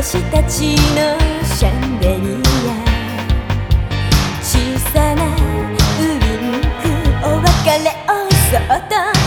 女たちのシャンデリア。小さなウインクお別れをそっと